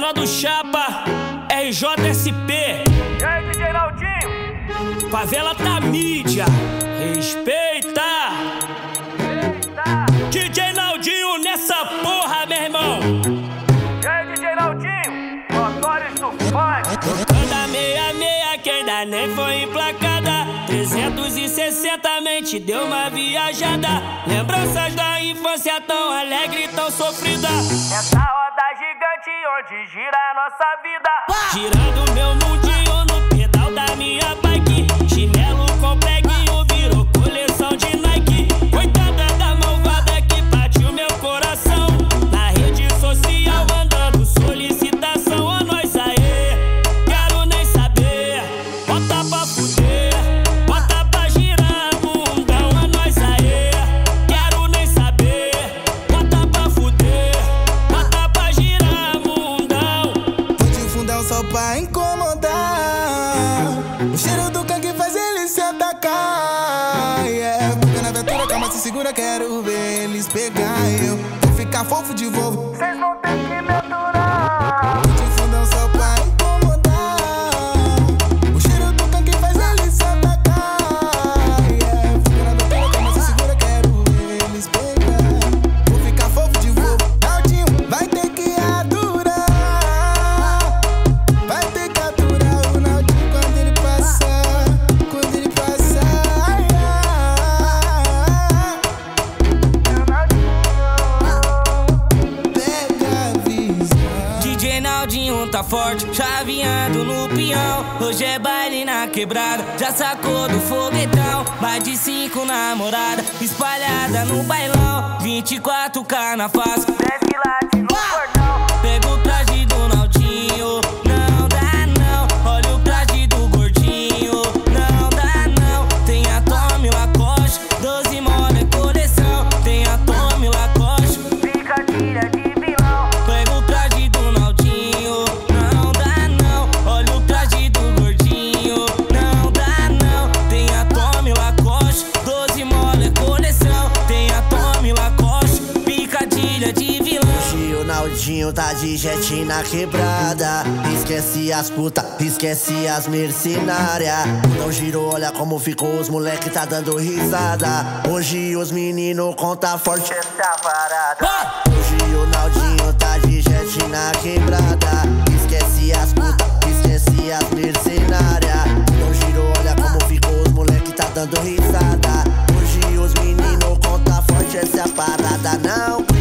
do Chapa, RJSP. E aí, DJ Naldinho? Favela tá mídia, respeita. Eita! DJ Naldinho nessa porra, meu irmão. E aí, DJ Naldinho? Motores do funk. Anda meia meia que ainda nem foi emplacada 360 mente deu uma viajada Lembranças da infância tão alegre, tão sofrida Essa roda gigante onde gira a nossa vida. Girando meu mundinho no pedal da minha só pra incomodar. O cheiro do cangue faz ele se atacar. Yeah. Fica na aventura, calma, se segura, quero ver eles pegar. Eu vou ficar fofo de Volvo. Vocês vão ter que me aturar. Tá forte, chaveando no peão. Hoje é baile na quebrada, já sacou do foguetão. Mais de cinco namoradas, espalhada no bailão. 24K na face, Desce late de vilão. Hoje o Naldinho tá de jet na quebrada. Esquece as puta, esquece as mercenárias. Não girou, olha como ficou, os moleque tá dando risada. Hoje os meninos conta forte. Essa parada. Hoje o Naldinho tá de jet na quebrada. Esquece as puta, esquece as mercenárias. Não girou, olha como ficou, os moleque tá dando risada. Hoje os meninos conta forte, essa parada. Não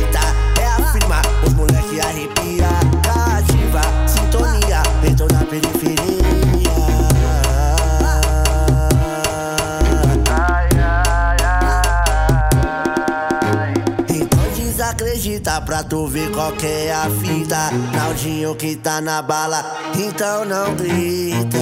desacredita pra tu ver qual que é a fita. Naldinho que tá na bala, então não grita.